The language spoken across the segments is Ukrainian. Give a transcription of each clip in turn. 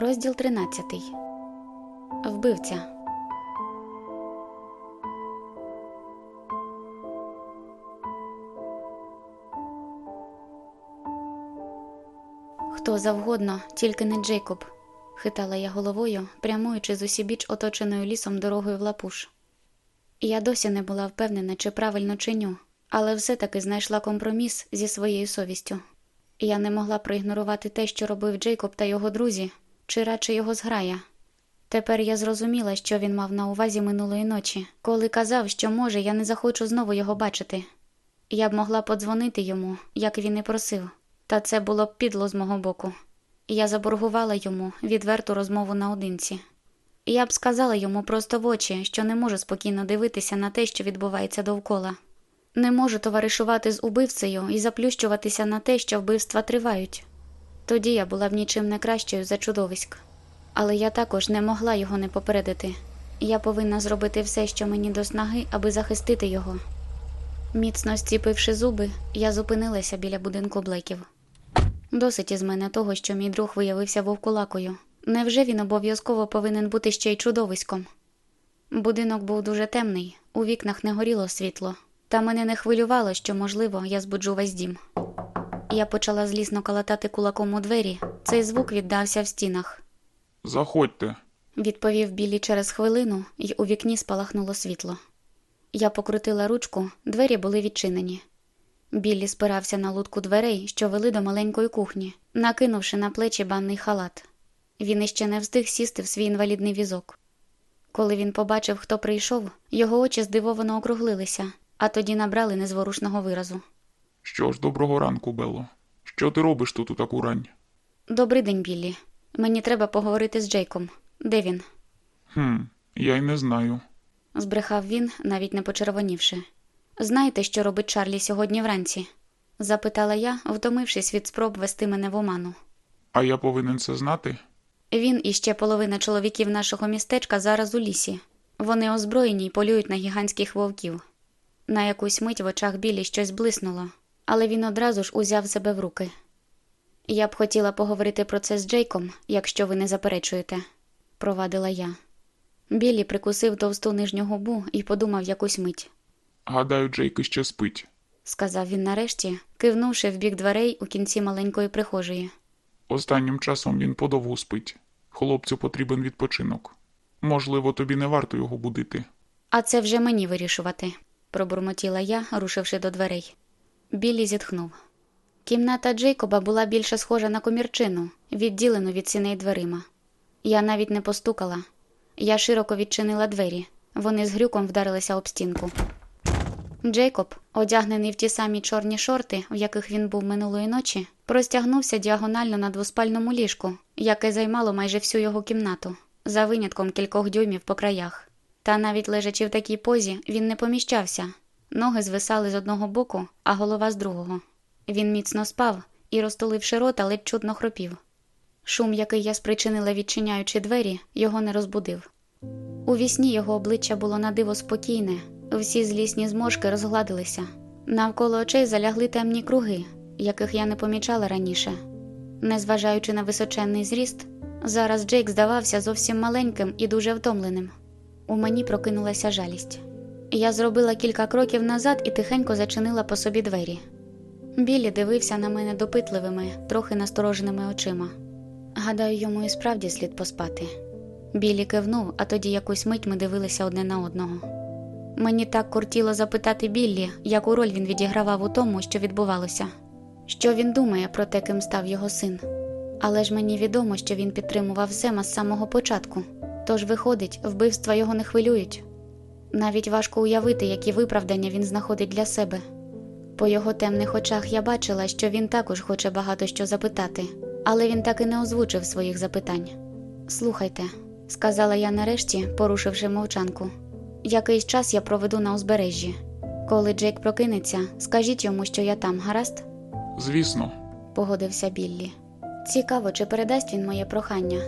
Розділ 13. Вбивця. Хто завгодно, тільки не Джейкоб, хитала я головою, прямуючи з усібіч оточеною лісом дорогою в лапуш. Я досі не була впевнена, чи правильно чиню, але все-таки знайшла компроміс зі своєю совістю. Я не могла проігнорувати те, що робив Джейкоб та його друзі, чи радше його зграя. Тепер я зрозуміла, що він мав на увазі минулої ночі, коли казав, що може, я не захочу знову його бачити. Я б могла подзвонити йому, як він і просив, та це було б підло з мого боку. Я заборгувала йому відверту розмову наодинці. Я б сказала йому просто в очі, що не можу спокійно дивитися на те, що відбувається довкола. Не можу товаришувати з убивцею і заплющуватися на те, що вбивства тривають. Тоді я була б нічим не кращою за чудовиськ. Але я також не могла його не попередити. Я повинна зробити все, що мені до снаги, аби захистити його. Міцно стіпивши зуби, я зупинилася біля будинку блеків. Досить із мене того, що мій друг виявився вовкулакою. Невже він обов'язково повинен бути ще й чудовиськом? Будинок був дуже темний, у вікнах не горіло світло, та мене не хвилювало, що, можливо, я збуджу весь дім. Я почала злісно калатати кулаком у двері, цей звук віддався в стінах. Заходьте. Відповів Біллі через хвилину, і у вікні спалахнуло світло. Я покрутила ручку, двері були відчинені. Біллі спирався на лутку дверей, що вели до маленької кухні, накинувши на плечі банний халат. Він іще не встиг сісти в свій інвалідний візок. Коли він побачив, хто прийшов, його очі здивовано округлилися, а тоді набрали незворушного виразу. Що ж, доброго ранку, Белло. Що ти робиш тут у таку рань? Добрий день, Біллі. Мені треба поговорити з Джейком. Де він? Хм, я й не знаю. збрехав він, навіть не почервонівши. Знаєте, що робить Чарлі сьогодні вранці? запитала я, втомившись від спроб вести мене в оману. А я повинен це знати? Він і ще половина чоловіків нашого містечка зараз у лісі. Вони озброєні й полюють на гігантських вовків. На якусь мить в очах білі щось блиснуло, але він одразу ж узяв себе в руки. Я б хотіла поговорити про це з Джейком, якщо ви не заперечуєте, провадила я. Білі прикусив товсту нижню губу і подумав якусь мить. Гадаю, Джейк іще спить. сказав він нарешті, кивнувши в бік дверей у кінці маленької прихожої. Останнім часом він подовгу спить. Хлопцю потрібен відпочинок. Можливо, тобі не варто його будити. А це вже мені вирішувати, пробурмотіла я, рушивши до дверей. Біллі зітхнув. Кімната Джейкоба була більше схожа на комірчину, відділену від сіней дверима. Я навіть не постукала. Я широко відчинила двері. Вони з грюком вдарилися об стінку. Джейкоб, одягнений в ті самі чорні шорти, в яких він був минулої ночі, простягнувся діагонально на двоспальному ліжку, яке займало майже всю його кімнату, за винятком кількох дюймів по краях. Та навіть лежачи в такій позі, він не поміщався. Ноги звисали з одного боку, а голова з другого. Він міцно спав і, розтуливши рота, ледь чутно хропів. Шум, який я спричинила, відчиняючи двері, його не розбудив. У вісні його обличчя було надиво спокійне, всі злісні зморшки розгладилися. Навколо очей залягли темні круги, яких я не помічала раніше. Незважаючи на височенний зріст, зараз Джейк здавався зовсім маленьким і дуже втомленим. У мені прокинулася жалість. Я зробила кілька кроків назад і тихенько зачинила по собі двері. Білі дивився на мене допитливими, трохи настороженими очима. Гадаю, йому і справді слід поспати. Білі кивнув, а тоді якусь мить ми дивилися одне на одного. Мені так кортіло запитати Біллі, яку роль він відігравав у тому, що відбувалося, що він думає про те, ким став його син. Але ж мені відомо, що він підтримував Сема з самого початку, тож, виходить, вбивства його не хвилюють. Навіть важко уявити, які виправдання він знаходить для себе. По його темних очах я бачила, що він також хоче багато що запитати, але він так і не озвучив своїх запитань. Слухайте, сказала я нарешті, порушивши мовчанку. Якийсь час я проведу на узбережжі. Коли Джейк прокинеться, скажіть йому, що я там, гаразд? Звісно, погодився Біллі. Цікаво, чи передасть він моє прохання.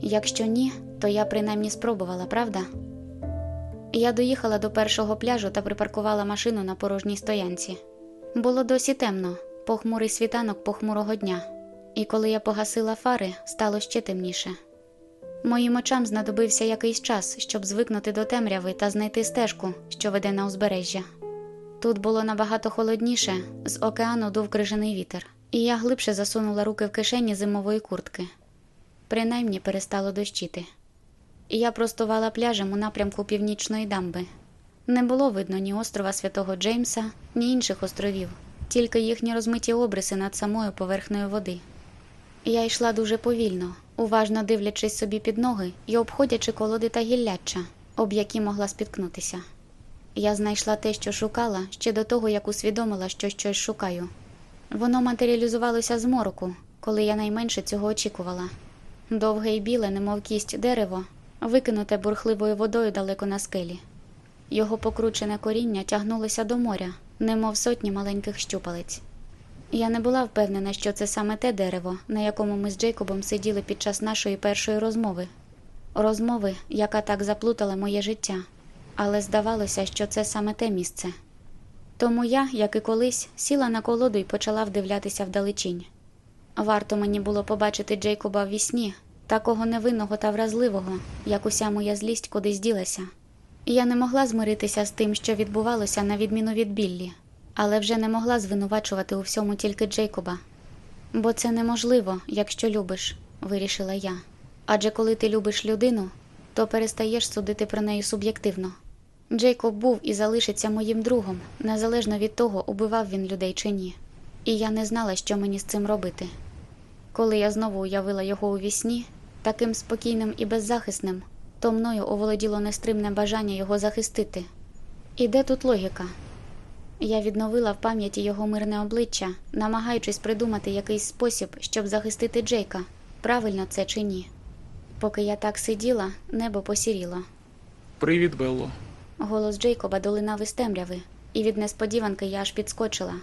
Якщо ні, то я принаймні спробувала, правда? Я доїхала до першого пляжу та припаркувала машину на порожній стоянці. Було досі темно, похмурий світанок похмурого дня, і коли я погасила фари, стало ще темніше. Моїм очам знадобився якийсь час, щоб звикнути до темряви та знайти стежку, що веде на узбережжя. Тут було набагато холодніше, з океану дув крижаний вітер, і я глибше засунула руки в кишені зимової куртки. Принаймні перестало дощити. І я простувала пляжем у напрямку північної дамби. Не було видно ні острова Святого Джеймса, ні інших островів, тільки їхні розмиті обриси над самою поверхнею води. Я йшла дуже повільно, уважно дивлячись собі під ноги і обходячи колоди та гілляча, об які могла спіткнутися. Я знайшла те, що шукала, ще до того, як усвідомила, що щось шукаю. Воно матеріалізувалося з мороку, коли я найменше цього очікувала. Довге і біле, немов кість дерево, викинуте бурхливою водою далеко на скелі. Його покручене коріння тягнулося до моря, немов сотні маленьких щупалець. Я не була впевнена, що це саме те дерево, на якому ми з Джейкобом сиділи під час нашої першої розмови, розмови, яка так заплутала моє життя, але здавалося, що це саме те місце. Тому я, як і колись, сіла на колоду і почала вдивлятися вдалечінь. Варто мені було побачити Джейкоба в вісні, такого невинного та вразливого, як уся моя злість кудись ділася. Я не могла змиритися з тим, що відбувалося на відміну від Біллі, але вже не могла звинувачувати у всьому тільки Джейкоба. Бо це неможливо, якщо любиш, вирішила я. Адже коли ти любиш людину, то перестаєш судити про неї суб'єктивно. Джейкоб був і залишиться моїм другом, незалежно від того, убивав він людей чи ні. І я не знала, що мені з цим робити. Коли я знову уявила його у вісні, таким спокійним і беззахисним, то мною оволоділо нестримне бажання його захистити. І де тут логіка? Я відновила в пам'яті його мирне обличчя, намагаючись придумати якийсь спосіб, щоб захистити Джейка, правильно це чи ні. Поки я так сиділа, небо посіріло. Привіт, Белло. Голос Джейкоба долинав із темряви, і від несподіванки я аж підскочила.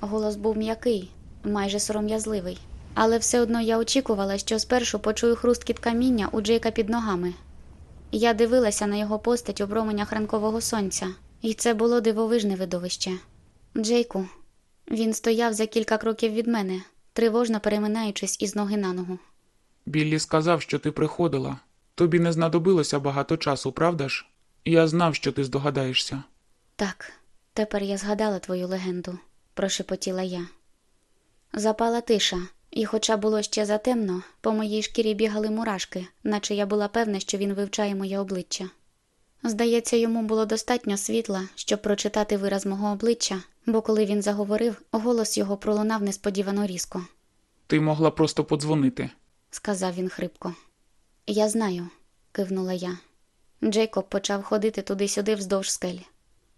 Голос був м'який, майже сором'язливий, але все одно я очікувала, що спершу почую хрусткіт каміння у Джейка під ногами. Я дивилася на його постать у променях ранкового сонця, і це було дивовижне видовище. Джейку, він стояв за кілька кроків від мене, тривожно переминаючись із ноги на ногу. Біллі сказав, що ти приходила. Тобі не знадобилося багато часу, правда ж? Я знав, що ти здогадаєшся. Так, тепер я згадала твою легенду, прошепотіла я. Запала тиша, і, хоча було ще затемно, по моїй шкірі бігали мурашки, наче я була певна, що він вивчає моє обличчя. Здається, йому було достатньо світла, щоб прочитати вираз мого обличчя, бо коли він заговорив, голос його пролунав несподівано різко, Ти могла просто подзвонити. сказав він хрипко. Я знаю, кивнула я. Джейкоб почав ходити туди-сюди вздовж скель.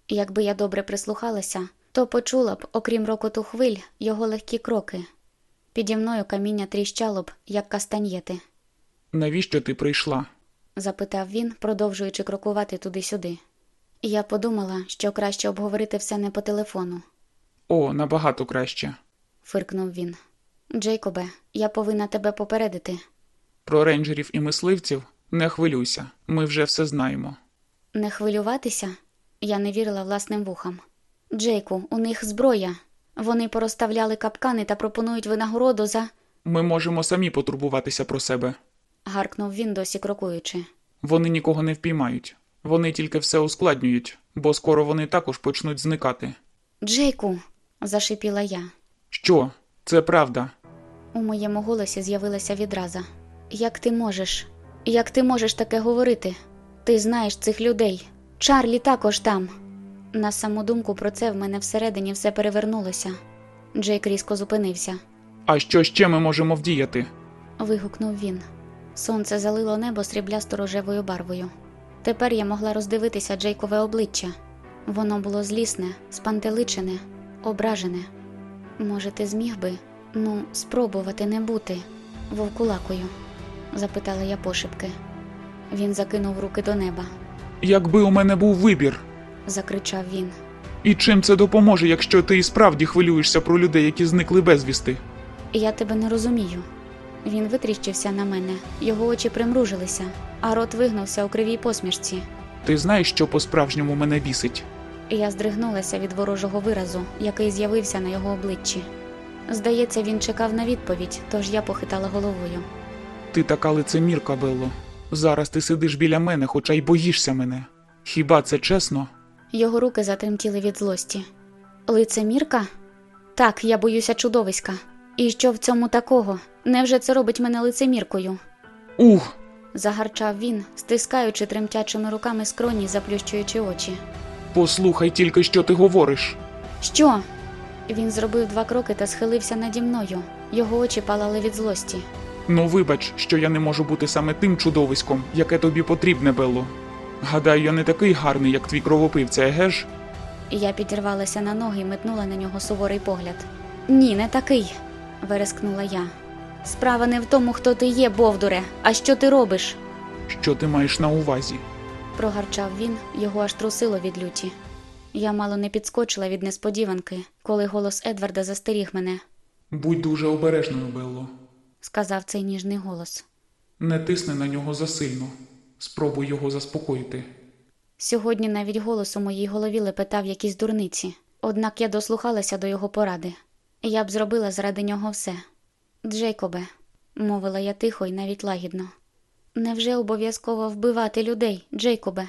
Якби я добре прислухалася, то почула б, окрім рокоту хвиль, його легкі кроки. Піді мною каміння тріщало б, як кастаньєти, Навіщо ти прийшла? запитав він, продовжуючи крокувати туди-сюди. Я подумала, що краще обговорити все не по телефону, О, набагато краще. фиркнув він. Джейкобе, я повинна тебе попередити. Про рейнджерів і мисливців не хвилюйся, ми вже все знаємо. Не хвилюватися? Я не вірила власним вухам. Джейку, у них зброя. Вони порозставляли капкани та пропонують винагороду за. Ми можемо самі потурбуватися про себе. гаркнув він, досі крокуючи. Вони нікого не впіймають. Вони тільки все ускладнюють, бо скоро вони також почнуть зникати. Джейку, зашипіла я. Що? Це правда. У моєму голосі з'явилася відраза. Як ти можеш? Як ти можеш таке говорити? Ти знаєш цих людей. Чарлі також там. На саму думку про це в мене всередині все перевернулося. Джейк різко зупинився. А що ще ми можемо вдіяти? вигукнув він. Сонце залило небо сріблясто рожевою барвою. Тепер я могла роздивитися Джейкове обличчя. Воно було злісне, спантеличене, ображене. Може, ти зміг би, ну, спробувати не бути вовкулакою? запитала я пошепки. Він закинув руки до неба, Якби у мене був вибір. Закричав він. І чим це допоможе, якщо ти і справді хвилюєшся про людей, які зникли безвісти? Я тебе не розумію. Він витріщився на мене, його очі примружилися, а рот вигнувся у кривій посмішці. Ти знаєш, що по-справжньому мене бісить? Я здригнулася від ворожого виразу, який з'явився на його обличчі. Здається, він чекав на відповідь, тож я похитала головою. Ти така лицемірка, Белло. Зараз ти сидиш біля мене, хоча й боїшся мене. Хіба це чесно? Його руки затремтіли від злості. Лицемірка? Так, я боюся чудовиська. І що в цьому такого? Невже це робить мене лицеміркою? Ух! загарчав він, стискаючи тремтячими руками скроні, заплющуючи очі. Послухай тільки, що ти говориш. Що? Він зробив два кроки та схилився наді мною. Його очі палали від злості. Ну вибач, що я не можу бути саме тим чудовиськом, яке тобі потрібне, Белло. Гадаю, я не такий гарний, як твій кровопивця, еге ж? Я підірвалася на ноги і метнула на нього суворий погляд. Ні, не такий, верескнула я. Справа не в тому, хто ти є, Бовдуре, а що ти робиш? Що ти маєш на увазі? прогарчав він, його аж трусило від люті. Я мало не підскочила від несподіванки, коли голос Едварда застеріг мене, Будь дуже обережною, Белло. сказав цей ніжний голос. Не тисни на нього засильно. Спробуй його заспокоїти. Сьогодні навіть голос у моїй голові лепетав якісь дурниці, однак я дослухалася до його поради. Я б зробила заради нього все. Джейкобе, мовила я тихо і навіть лагідно. Невже обов'язково вбивати людей, Джейкобе?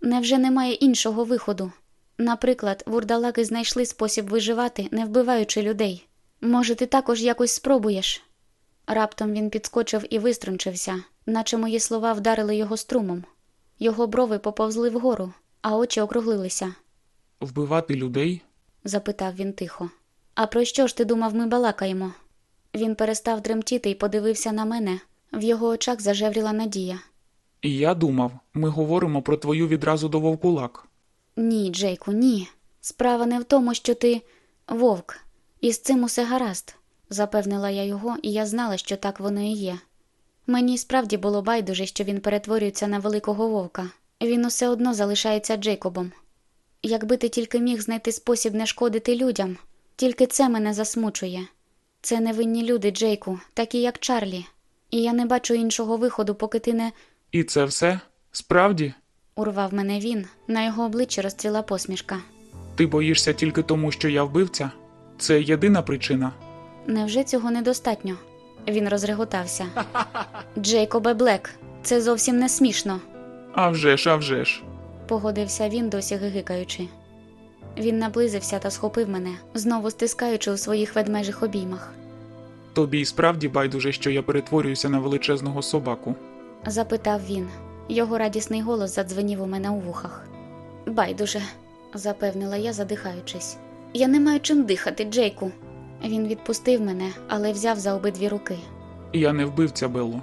Невже немає іншого виходу? Наприклад, вурдалаки знайшли спосіб виживати, не вбиваючи людей. Може, ти також якось спробуєш? Раптом він підскочив і виструнчився, наче мої слова вдарили його струмом. Його брови поповзли вгору, а очі округлилися, Вбивати людей? запитав він тихо. А про що ж ти думав, ми балакаємо? Він перестав тремтіти і подивився на мене. В його очах зажевріла надія. І я думав, ми говоримо про твою відразу до вовкулак. Ні, Джейку, ні. Справа не в тому, що ти вовк, і з цим усе гаразд, запевнила я його, і я знала, що так воно і є. Мені справді було байдуже, що він перетворюється на великого вовка. Він усе одно залишається Джейкобом. Якби ти тільки міг знайти спосіб не шкодити людям, тільки це мене засмучує. Це невинні люди, Джейку, такі як Чарлі. І я не бачу іншого виходу, поки ти не. І це все? Справді? урвав мене він, на його обличчі розцвіла посмішка. Ти боїшся тільки тому, що я вбивця? Це єдина причина. Невже цього недостатньо? Він розреготався. Джейкобе Блек, це зовсім не смішно, А вже ж, а вже ж. погодився він, досі гигикаючи. Він наблизився та схопив мене, знову стискаючи у своїх ведмежих обіймах. Тобі й справді байдуже, що я перетворююся на величезного собаку. Запитав він. Його радісний голос задзвенів у мене у вухах. Байдуже, запевнила я, задихаючись. Я не маю чим дихати, Джейку. Він відпустив мене, але взяв за обидві руки. Я не вбивця, Белло.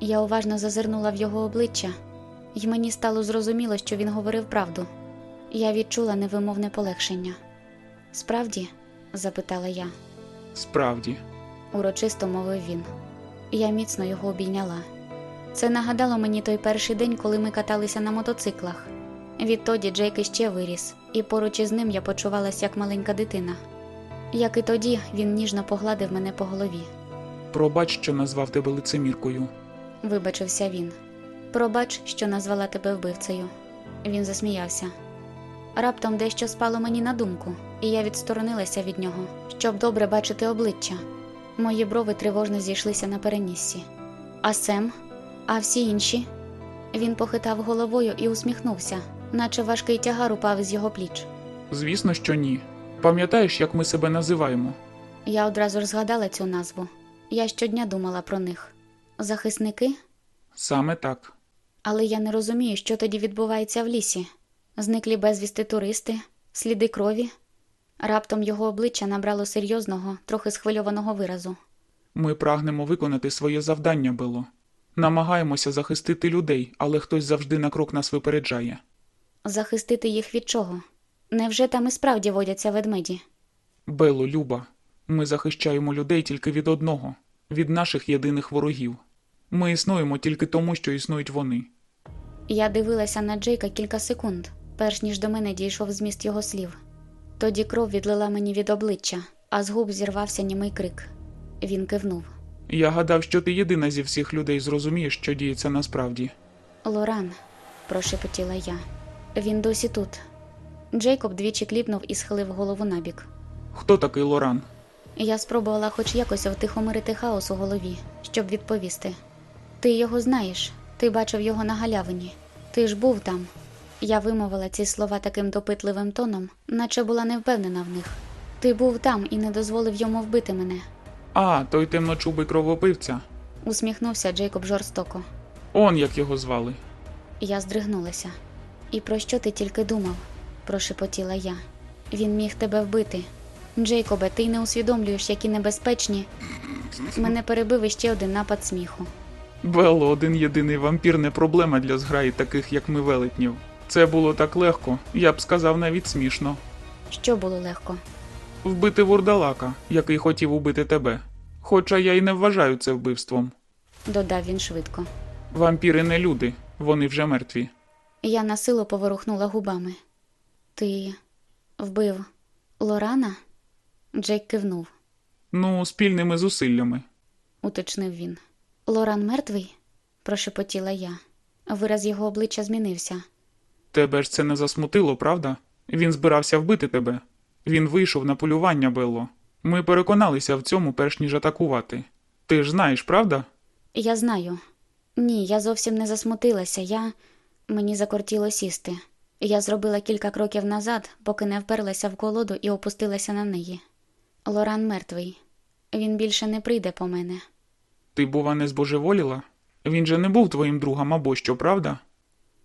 Я уважно зазирнула в його обличчя, і мені стало зрозуміло, що він говорив правду. Я відчула невимовне полегшення. Справді? запитала я, Справді. урочисто мовив він. Я міцно його обійняла. Це нагадало мені той перший день, коли ми каталися на мотоциклах. Відтоді Джейк іще виріс, і поруч із ним я почувалася як маленька дитина. Як і тоді, він ніжно погладив мене по голові. Пробач, що назвав тебе лицеміркою. Вибачився він. Пробач, що назвала тебе вбивцею. Він засміявся. Раптом дещо спало мені на думку, і я відсторонилася від нього, щоб добре бачити обличчя. Мої брови тривожно зійшлися на переніссі. А Сем? А всі інші? Він похитав головою і усміхнувся, наче важкий тягар упав із його пліч. Звісно, що ні. Пам'ятаєш, як ми себе називаємо? Я одразу ж згадала цю назву. Я щодня думала про них. Захисники? Саме так. Але я не розумію, що тоді відбувається в лісі. Зниклі безвісти туристи, сліди крові. Раптом його обличчя набрало серйозного, трохи схвильованого виразу. Ми прагнемо виконати своє завдання, Бело. Намагаємося захистити людей, але хтось завжди на крок нас випереджає. Захистити їх від чого? Невже там і справді водяться ведмеді? Бело, Люба, ми захищаємо людей тільки від одного, від наших єдиних ворогів. Ми існуємо тільки тому, що існують вони. Я дивилася на Джейка кілька секунд, перш ніж до мене дійшов зміст його слів. Тоді кров відлила мені від обличчя, а з губ зірвався німий крик. Він кивнув. Я гадав, що ти єдина зі всіх людей зрозумієш, що діється насправді. Лоран, прошепотіла я. Він досі тут. Джейкоб двічі кліпнув і схилив голову набік. Хто такий Лоран? Я спробувала хоч якось втихомирити хаос у голові, щоб відповісти. Ти його знаєш. Ти бачив його на галявині. Ти ж був там. Я вимовила ці слова таким допитливим тоном, наче була не впевнена в них. Ти був там і не дозволив йому вбити мене, А, той темночубий кровопивця. усміхнувся Джейкоб жорстоко. Он як його звали. Я здригнулася. І про що ти тільки думав? Прошепотіла я. Він міг тебе вбити. Джейкобе, ти й не усвідомлюєш, які небезпечні. Мене перебив іще один напад сміху. Белло, один єдиний вампір не проблема для зграї таких, як ми велетнів. Це було так легко, я б сказав навіть смішно. Що було легко? Вбити вурдалака, який хотів убити тебе. Хоча я й не вважаю це вбивством. додав він швидко. Вампіри не люди, вони вже мертві. Я насилу поворухнула губами. Ти вбив Лорана? Джейк кивнув, Ну, спільними зусиллями. уточнив він. Лоран мертвий? прошепотіла я. Вираз його обличчя змінився. Тебе ж це не засмутило, правда? Він збирався вбити тебе. Він вийшов на полювання, Белло. Ми переконалися в цьому, перш ніж атакувати. Ти ж знаєш, правда? Я знаю. Ні, я зовсім не засмутилася. Я. Мені закортіло сісти. Я зробила кілька кроків назад, поки не вперлася в колоду і опустилася на неї. Лоран мертвий. Він більше не прийде по мене. Ти, бува, не збожеволіла? Він же не був твоїм другом або що, правда?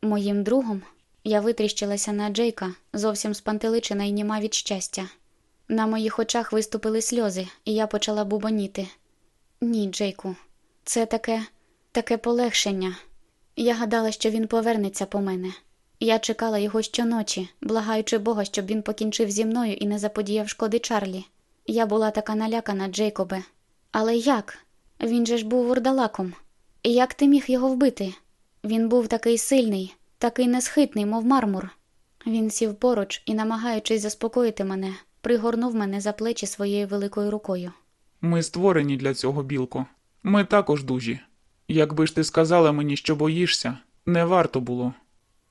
Моїм другом я витріщилася на Джейка, зовсім спантеличена й німа від щастя. На моїх очах виступили сльози, і я почала бубоніти. Ні, Джейку, це таке, таке полегшення. Я гадала, що він повернеться по мене. Я чекала його щоночі, благаючи Бога, щоб він покінчив зі мною і не заподіяв шкоди Чарлі. Я була така налякана, Джейкобе. Але як? Він же ж був вурдалаком. І як ти міг його вбити? Він був такий сильний, такий несхитний, мов мармур. Він сів поруч і, намагаючись заспокоїти мене, пригорнув мене за плечі своєю великою рукою. Ми створені для цього, білко. Ми також дужі. Якби ж ти сказала мені, що боїшся, не варто було.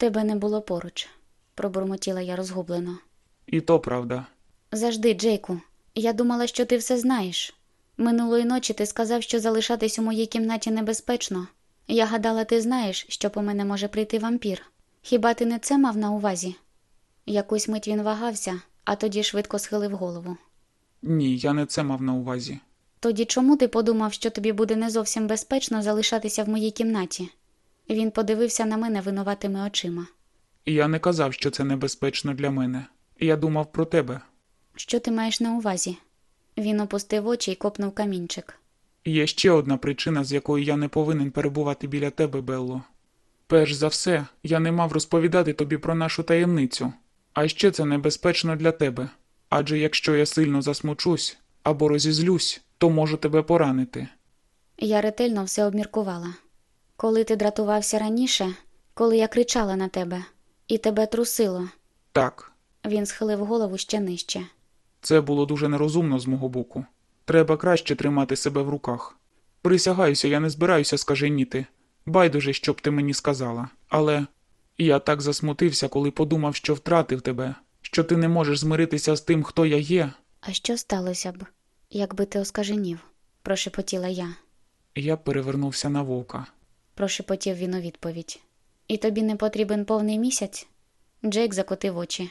Тебе не було поруч, пробурмотіла я розгублено. І то правда. Завжди, Джейку, я думала, що ти все знаєш. Минулої ночі ти сказав, що залишатись у моїй кімнаті небезпечно. Я гадала, ти знаєш, що по мене може прийти вампір. Хіба ти не це мав на увазі? Якусь мить він вагався, а тоді швидко схилив голову. Ні, я не це мав на увазі. Тоді чому ти подумав, що тобі буде не зовсім безпечно залишатися в моїй кімнаті? Він подивився на мене винуватими очима. Я не казав, що це небезпечно для мене. Я думав про тебе. Що ти маєш на увазі? Він опустив очі і копнув камінчик. Є ще одна причина, з якої я не повинен перебувати біля тебе, Белло. Перш за все, я не мав розповідати тобі про нашу таємницю, а ще це небезпечно для тебе. Адже якщо я сильно засмучусь або розізлюсь, то можу тебе поранити. Я ретельно все обміркувала. Коли ти дратувався раніше, коли я кричала на тебе, і тебе трусило, Так, він схилив голову ще нижче. це було дуже нерозумно з мого боку. Треба краще тримати себе в руках. Присягаюся, я не збираюся скаженіти. Байдуже, що б ти мені сказала. Але я так засмутився, коли подумав, що втратив тебе, що ти не можеш змиритися з тим, хто я є. А що сталося б, якби ти оскаженів? прошепотіла я. Я перевернувся на вовка. Прошепотів він у відповідь. І тобі не потрібен повний місяць? Джейк закотив очі.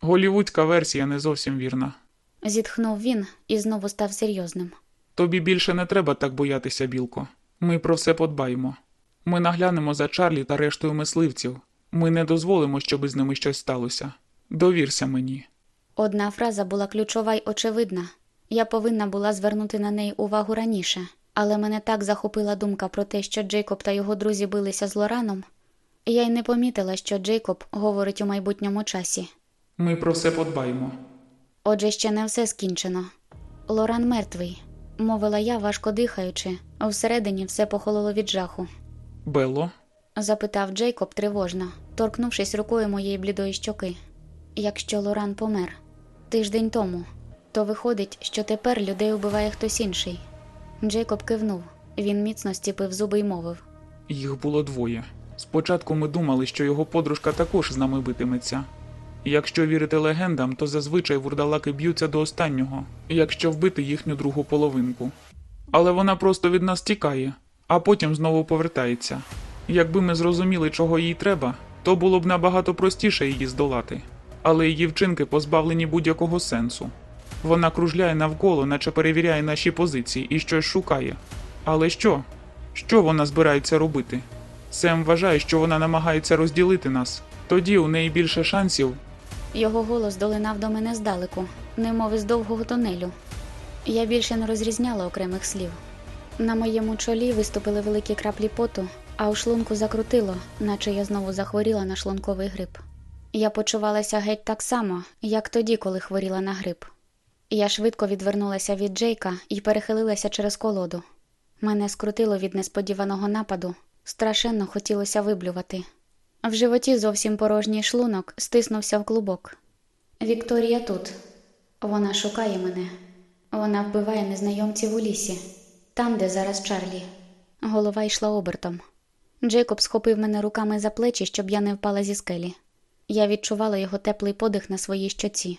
Голівудська версія не зовсім вірна. Зітхнув він і знову став серйозним. Тобі більше не треба так боятися, білко. Ми про все подбаємо. Ми наглянемо за Чарлі та рештою мисливців. Ми не дозволимо, щоб з ними щось сталося. Довірся мені. Одна фраза була ключова й очевидна. Я повинна була звернути на неї увагу раніше, але мене так захопила думка про те, що Джейкоб та його друзі билися з Лораном. Я й не помітила, що Джейкоб говорить у майбутньому часі. Ми про все подбаємо. Отже, ще не все скінчено. Лоран мертвий, мовила я, важко дихаючи, всередині все похололо від жаху. Белло, запитав Джейкоб тривожно, торкнувшись рукою моєї блідої щоки. Якщо Лоран помер тиждень тому, то виходить, що тепер людей убиває хтось інший. Джейкоб кивнув. Він міцно стіпив зуби й мовив. їх було двоє. Спочатку ми думали, що його подружка також з нами битиметься. Якщо вірити легендам, то зазвичай вурдалаки б'ються до останнього, якщо вбити їхню другу половинку. Але вона просто від нас тікає, а потім знову повертається. Якби ми зрозуміли, чого їй треба, то було б набагато простіше її здолати. Але її вчинки позбавлені будь-якого сенсу. Вона кружляє навколо, наче перевіряє наші позиції і щось шукає. Але що? Що вона збирається робити? Сем вважає, що вона намагається розділити нас. Тоді у неї більше шансів. Його голос долинав до мене здалеку, немов із довгого тунелю. Я більше не розрізняла окремих слів. На моєму чолі виступили великі краплі поту, а у шлунку закрутило, наче я знову захворіла на шлунковий грип. Я почувалася геть так само, як тоді, коли хворіла на грип. Я швидко відвернулася від Джейка і перехилилася через колоду. Мене скрутило від несподіваного нападу, страшенно хотілося виблювати. В животі зовсім порожній шлунок стиснувся в клубок. Вікторія тут. Вона шукає мене. Вона вбиває незнайомців у лісі, там, де зараз Чарлі. Голова йшла обертом. Джейкоб схопив мене руками за плечі, щоб я не впала зі скелі. Я відчувала його теплий подих на своїй щоці.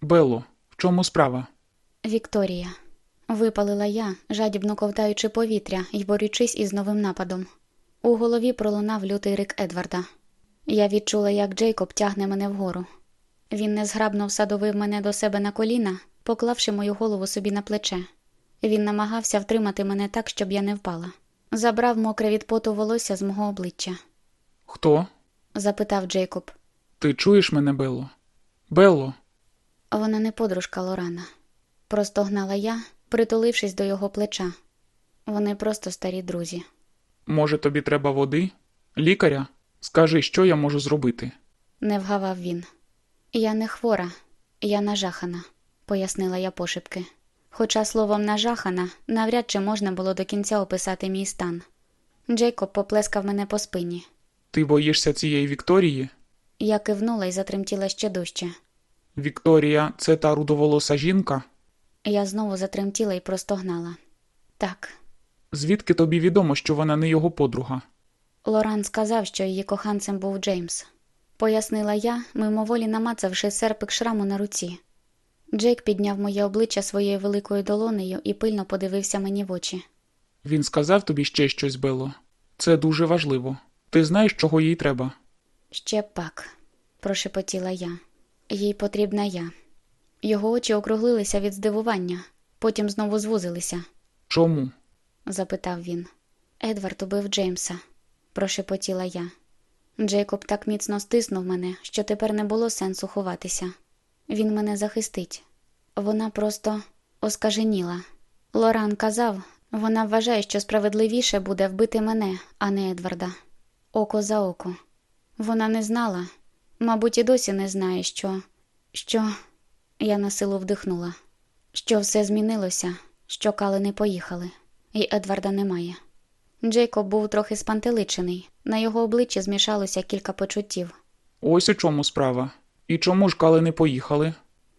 Белло, в чому справа? Вікторія. Випалила я, жадібно ковтаючи повітря і борючись із новим нападом. У голові пролунав лютий рик Едварда. Я відчула, як Джейкоб тягне мене вгору. Він незграбно всадовив мене до себе на коліна, поклавши мою голову собі на плече. Він намагався втримати мене так, щоб я не впала. Забрав мокре від поту волосся з мого обличчя. Хто? Запитав Джейкоб. Ти чуєш мене, Белло? Белло, Вона не подружка Лорана. Простогнала я, притулившись до його плеча. Вони просто старі друзі. може тобі треба води? Лікаря? Скажи, що я можу зробити? Не вгавав він. Я не хвора, я нажахана, пояснила я пошепки. Хоча словом нажахана навряд чи можна було до кінця описати мій стан. Джейкоб поплескав мене по спині. Ти боїшся цієї Вікторії? Я кивнула і затремтіла ще дужче. Вікторія, це та рудоволоса жінка? Я знову затремтіла і простогнала. Так, Звідки тобі відомо, що вона не його подруга? Лоран сказав, що її коханцем був Джеймс. Пояснила я, мимоволі намацавши серпик шраму на руці. Джейк підняв моє обличчя своєю великою долонею і пильно подивився мені в очі. Він сказав тобі ще щось, Белло? Це дуже важливо. Ти знаєш, чого їй треба? Ще пак, прошепотіла я. Їй потрібна я. Його очі округлилися від здивування, потім знову звузилися, Чому? запитав він. Едвард убив Джеймса, прошепотіла я. Джейкоб так міцно стиснув мене, що тепер не було сенсу ховатися. Він мене захистить. Вона просто оскаженіла. Лоран казав, вона вважає, що справедливіше буде вбити мене, а не Едварда. Око за око. Вона не знала, мабуть, і досі не знає, що. що. Я на силу вдихнула. Що все змінилося, що кали не поїхали, і Едварда немає. Джейкоб був трохи спантеличений, на його обличчі змішалося кілька почуттів. Ось у чому справа. І чому ж кали не поїхали?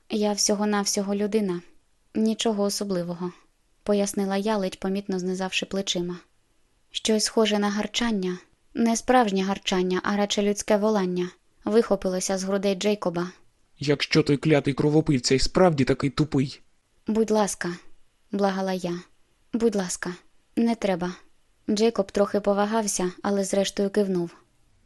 Я всього-навсього людина, нічого особливого, пояснила я, ледь помітно знизавши плечима. Щось схоже на гарчання, не справжнє гарчання, а радше людське волання, вихопилося з грудей Джейкоба. Якщо той клятий кровопивця й справді такий тупий. Будь ласка, благала я. Будь ласка, не треба. Джейкоб трохи повагався, але зрештою кивнув.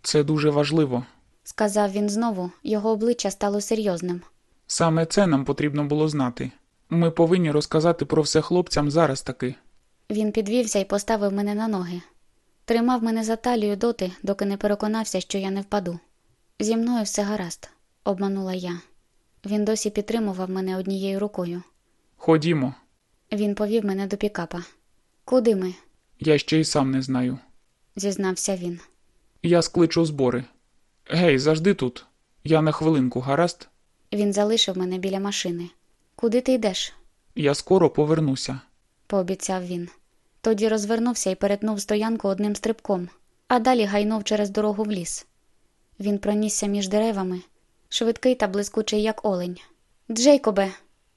Це дуже важливо. Сказав він знову, його обличчя стало серйозним. Саме це нам потрібно було знати. Ми повинні розказати про все хлопцям зараз таки. Він підвівся і поставив мене на ноги. Тримав мене за талію доти, доки не переконався, що я не впаду. Зі мною все гаразд, обманула я. Він досі підтримував мене однією рукою. Ходімо, Він повів мене до пікапа. Куди ми? я ще й сам не знаю. зізнався він. Я скличу збори. Гей, завжди тут. Я на хвилинку, гаразд? Він залишив мене біля машини. Куди ти йдеш? Я скоро повернуся. пообіцяв він. Тоді розвернувся і перетнув стоянку одним стрибком, а далі гайнув через дорогу в ліс. Він пронісся між деревами, швидкий та блискучий, як олень. Джейкобе.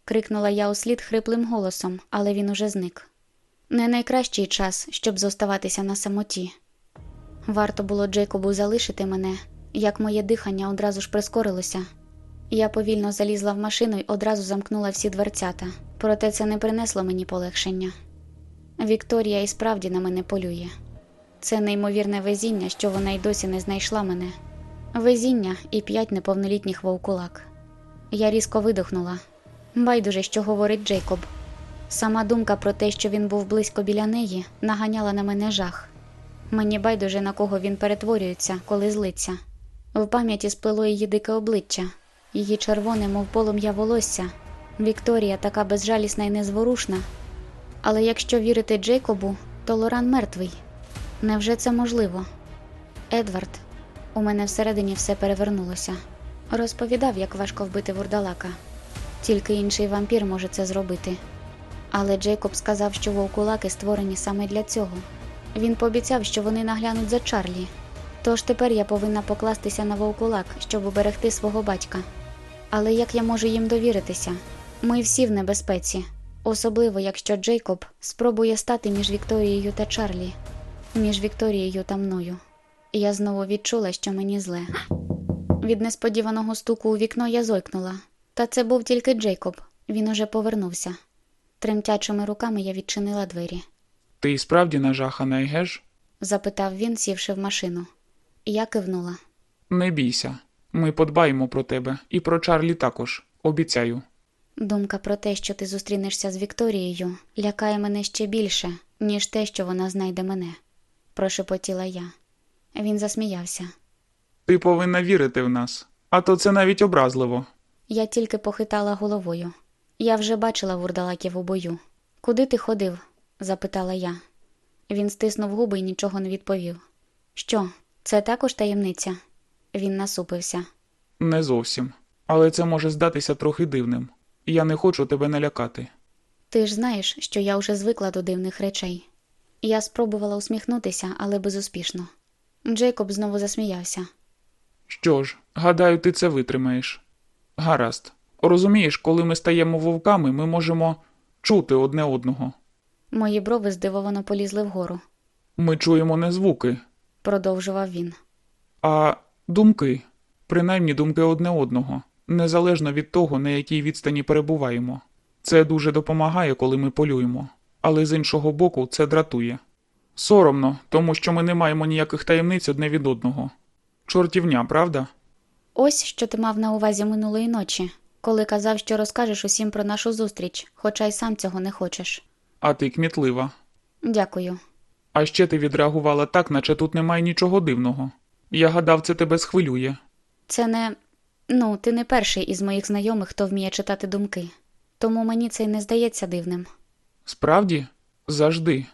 крикнула я услід хриплим голосом, але він уже зник. Не найкращий час, щоб зоставатися на самоті. Варто було Джейкобу залишити мене, як моє дихання одразу ж прискорилося. Я повільно залізла в машину і одразу замкнула всі дверцята, проте це не принесло мені полегшення. Вікторія і справді на мене полює. Це неймовірне везіння, що вона й досі не знайшла мене. Везіння і п'ять неповнолітніх вовкулак. Я різко видихнула. Байдуже, що говорить Джейкоб. Сама думка про те, що він був близько біля неї, наганяла на мене жах. Мені байдуже на кого він перетворюється, коли злиться. В пам'яті сплело її дике обличчя, її червоне, мов полум'я волосся. Вікторія така безжалісна і незворушна. Але якщо вірити Джейкобу, то Лоран мертвий. Невже це можливо? Едвард, у мене всередині все перевернулося. Розповідав, як важко вбити вурдалака. Тільки інший вампір може це зробити. Але Джейкоб сказав, що вовкулаки створені саме для цього. Він пообіцяв, що вони наглянуть за Чарлі. Тож тепер я повинна покластися на вовкулак, щоб уберегти свого батька. Але як я можу їм довіритися? Ми всі в небезпеці, особливо якщо Джейкоб спробує стати між Вікторією та Чарлі, між Вікторією та мною. Я знову відчула, що мені зле. Від несподіваного стуку у вікно я зойкнула. Та це був тільки Джейкоб. Він уже повернувся. Тремтячими руками я відчинила двері. Ти і справді нажахана, геш? Запитав він, сівши в машину. Я кивнула. Не бійся. Ми подбаємо про тебе і про Чарлі також. Обіцяю. Думка про те, що ти зустрінешся з Вікторією, лякає мене ще більше, ніж те, що вона знайде мене, прошепотіла я. Він засміявся. Ти повинна вірити в нас, а то це навіть образливо. Я тільки похитала головою. Я вже бачила вурдалаків у бою. Куди ти ходив? запитала я. Він стиснув губи і нічого не відповів. Що, це також таємниця? Він насупився. Не зовсім. Але це може здатися трохи дивним. Я не хочу тебе налякати. Ти ж знаєш, що я вже звикла до дивних речей. Я спробувала усміхнутися, але безуспішно. Джейкоб знову засміявся. Що ж, гадаю, ти це витримаєш. Гаразд. Розумієш, коли ми стаємо вовками, ми можемо чути одне одного. Мої брови здивовано полізли вгору, Ми чуємо не звуки, продовжував він. а думки, принаймні думки одне одного, незалежно від того, на якій відстані перебуваємо. Це дуже допомагає, коли ми полюємо, але з іншого боку, це дратує. Соромно, тому що ми не маємо ніяких таємниць одне від одного. Чортівня, правда? Ось що ти мав на увазі минулої ночі, коли казав, що розкажеш усім про нашу зустріч, хоча й сам цього не хочеш. А ти кмітлива. Дякую. А ще ти відреагувала так, наче тут немає нічого дивного. Я гадав, це тебе схвилює. Це не. Ну, ти не перший із моїх знайомих, хто вміє читати думки. Тому мені це й не здається дивним. Справді? Завжди.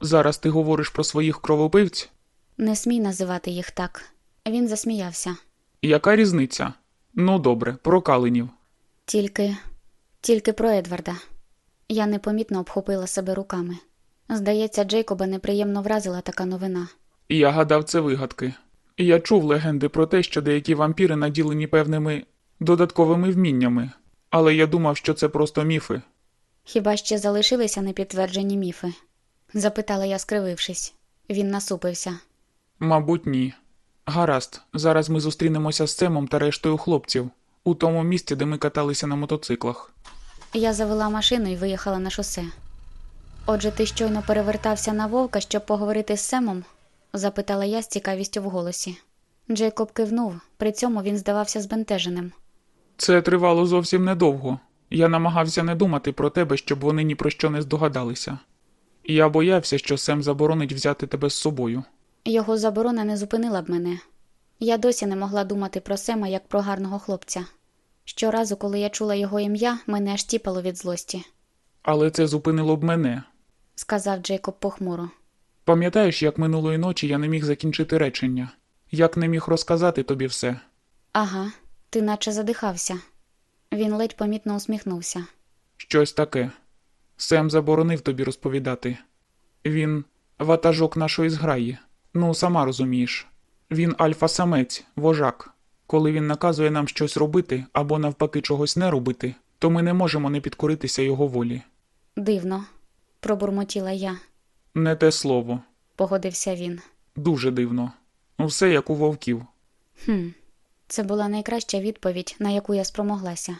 Зараз ти говориш про своїх кровопивць? Не смій називати їх так. Він засміявся. Яка різниця? Ну добре, про калинів. Тільки. тільки про Едварда. Я непомітно обхопила себе руками. Здається, Джейкоба неприємно вразила така новина. Я гадав, це вигадки. Я чув легенди про те, що деякі вампіри наділені певними додатковими вміннями, але я думав, що це просто міфи. Хіба ще залишилися непідтверджені міфи? Запитала я, скривившись. Він насупився. Мабуть, ні. Гаразд, зараз ми зустрінемося з Семом та рештою хлопців у тому місці, де ми каталися на мотоциклах. Я завела машину і виїхала на шосе. Отже, ти щойно перевертався на вовка, щоб поговорити з Семом? запитала я з цікавістю в голосі. Джейкоб кивнув, при цьому він здавався збентеженим. Це тривало зовсім недовго. Я намагався не думати про тебе, щоб вони ні про що не здогадалися. Я боявся, що Сем заборонить взяти тебе з собою. Його заборона не зупинила б мене. Я досі не могла думати про Сема як про гарного хлопця. Щоразу, коли я чула його ім'я, мене аж тіпало від злості, Але це зупинило б мене. сказав Джейкоб похмуро. Пам'ятаєш, як минулої ночі я не міг закінчити речення, як не міг розказати тобі все. Ага, ти наче задихався. Він ледь помітно усміхнувся. Щось таке. Сем заборонив тобі розповідати. Він ватажок нашої зграї. Ну, сама розумієш. Він альфа-самець, вожак. Коли він наказує нам щось робити або навпаки чогось не робити, то ми не можемо не підкоритися його волі. Дивно, пробурмотіла я, Не те слово. погодився він. Дуже дивно. Все як у вовків. Хм, це була найкраща відповідь, на яку я спромоглася.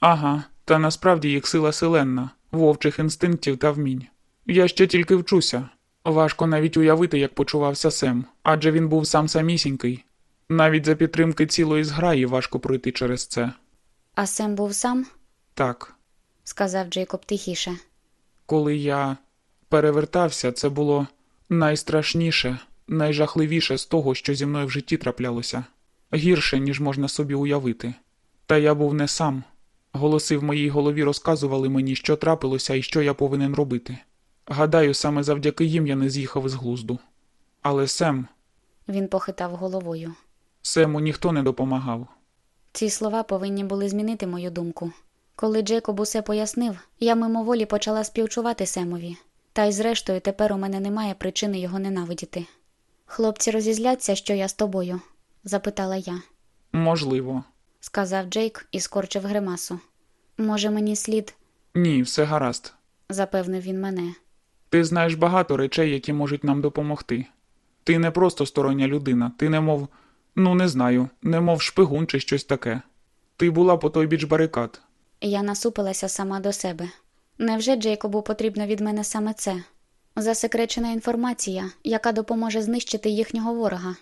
Ага, та насправді їх сила селенна, вовчих інстинктів та вмінь. Я ще тільки вчуся. Важко навіть уявити, як почувався Сем, адже він був сам самісінький. Навіть за підтримки цілої зграї важко пройти через це. А Сем був сам, Так, сказав Джейкоб тихіше. коли я перевертався, це було найстрашніше, найжахливіше з того, що зі мною в житті траплялося. Гірше, ніж можна собі уявити. Та я був не сам. Голоси в моїй голові розказували мені, що трапилося і що я повинен робити. Гадаю, саме завдяки їм я не з'їхав із глузду. Але Сем, Він похитав головою. Сему ніхто не допомагав. Ці слова повинні були змінити мою думку. Коли Джейкоб усе пояснив, я мимоволі почала співчувати Семові. Та й зрештою тепер у мене немає причини його ненавидіти. Хлопці розізляться, що я з тобою? запитала я. Можливо. Сказав Джейк і скорчив гримасу. Може, мені слід, Ні, все гаразд. запевнив він мене. Ти знаєш багато речей, які можуть нам допомогти. Ти не просто стороння людина, ти не мов, ну не знаю, не мов шпигун чи щось таке. Ти була по той біч барикад. Я насупилася сама до себе. Невже Джейкобу потрібно від мене саме це? Засекречена інформація, яка допоможе знищити їхнього ворога.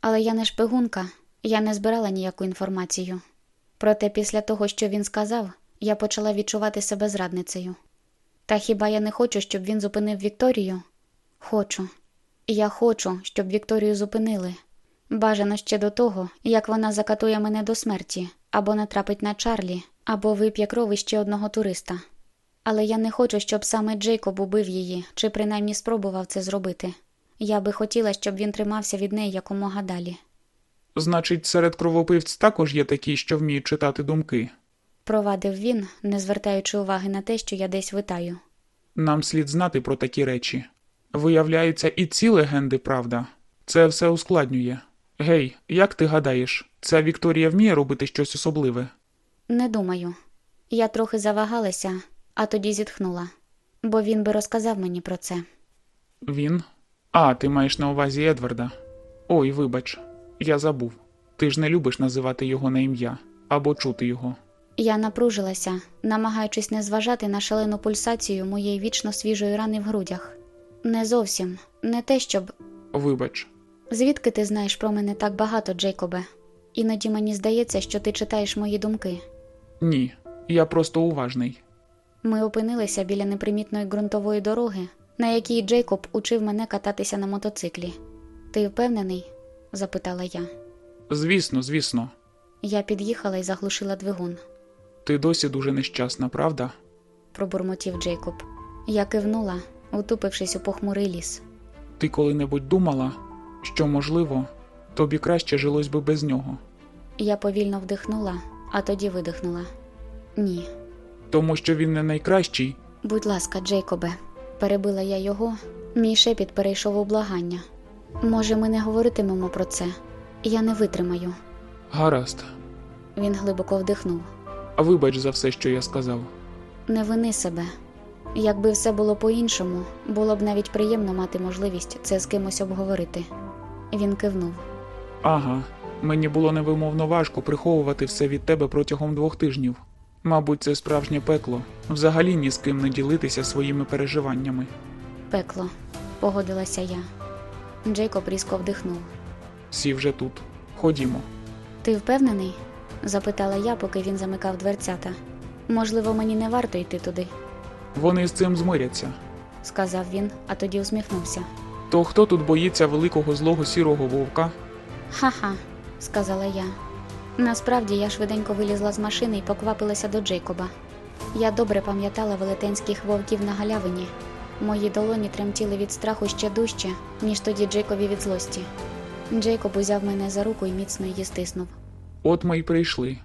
Але я не шпигунка, я не збирала ніяку інформацію. Проте після того, що він сказав, я почала відчувати себе зрадницею. Та хіба я не хочу, щоб він зупинив Вікторію? Хочу. Я хочу, щоб Вікторію зупинили. Бажано ще до того, як вона закатує мене до смерті, або натрапить на Чарлі, або вип'є крови ще одного туриста. Але я не хочу, щоб саме Джейкоб убив її, чи принаймні спробував це зробити. Я би хотіла, щоб він тримався від неї якомога далі. Значить, серед кровопивць також є такі, що вміють читати думки. Провадив він, не звертаючи уваги на те, що я десь витаю. Нам слід знати про такі речі. Виявляються, і ці легенди, правда. Це все ускладнює. Гей, як ти гадаєш, ця Вікторія вміє робити щось особливе? Не думаю. Я трохи завагалася, а тоді зітхнула, бо він би розказав мені про це. Він? А, ти маєш на увазі Едварда. Ой, вибач, я забув. Ти ж не любиш називати його на ім'я або чути його. Я напружилася, намагаючись не зважати на шалену пульсацію моєї вічно свіжої рани в грудях. Не зовсім, не те, щоб. Вибач, Звідки ти знаєш про мене так багато, Джейкобе? Іноді мені здається, що ти читаєш мої думки. ні, я просто уважний. Ми опинилися біля непримітної ґрунтової дороги, на якій Джейкоб учив мене кататися на мотоциклі. Ти впевнений? Запитала я. Звісно, звісно, Я під'їхала і заглушила двигун, ти досі дуже нещасна, правда? пробурмотів Джейкоб. Я кивнула, утупившись у похмурий ліс. Ти коли-небудь думала, що, можливо, тобі краще жилось би без нього, Я повільно вдихнула, а тоді видихнула. Ні, тому що він не найкращий. Будь ласка, Джейкобе, перебила я його, мій шепіт перейшов у благання. Може, ми не говоритимемо про це? Я не витримаю. Гаразд, Він глибоко вдихнув. вибач за все, що я сказав. Не вини себе. Якби все було по-іншому, було б навіть приємно мати можливість це з кимось обговорити. Він кивнув. Ага, мені було невимовно важко приховувати все від тебе протягом двох тижнів. Мабуть, це справжнє пекло взагалі ні з ким не ділитися своїми переживаннями. Пекло, погодилася я. Джейкоб різко вдихнув. Всі вже тут. Ходімо. Ти впевнений? запитала я, поки він замикав дверцята. Можливо, мені не варто йти туди, Вони з цим змиряться. сказав він, а тоді усміхнувся. То хто тут боїться великого злого сірого вовка? Ха-ха, сказала я. Насправді я швиденько вилізла з машини і поквапилася до Джейкоба. Я добре пам'ятала велетенських вовків на галявині. Мої долоні тремтіли від страху ще дужче, ніж тоді Джейкові від злості. Джейкоб узяв мене за руку і міцно її стиснув. От ми й прийшли.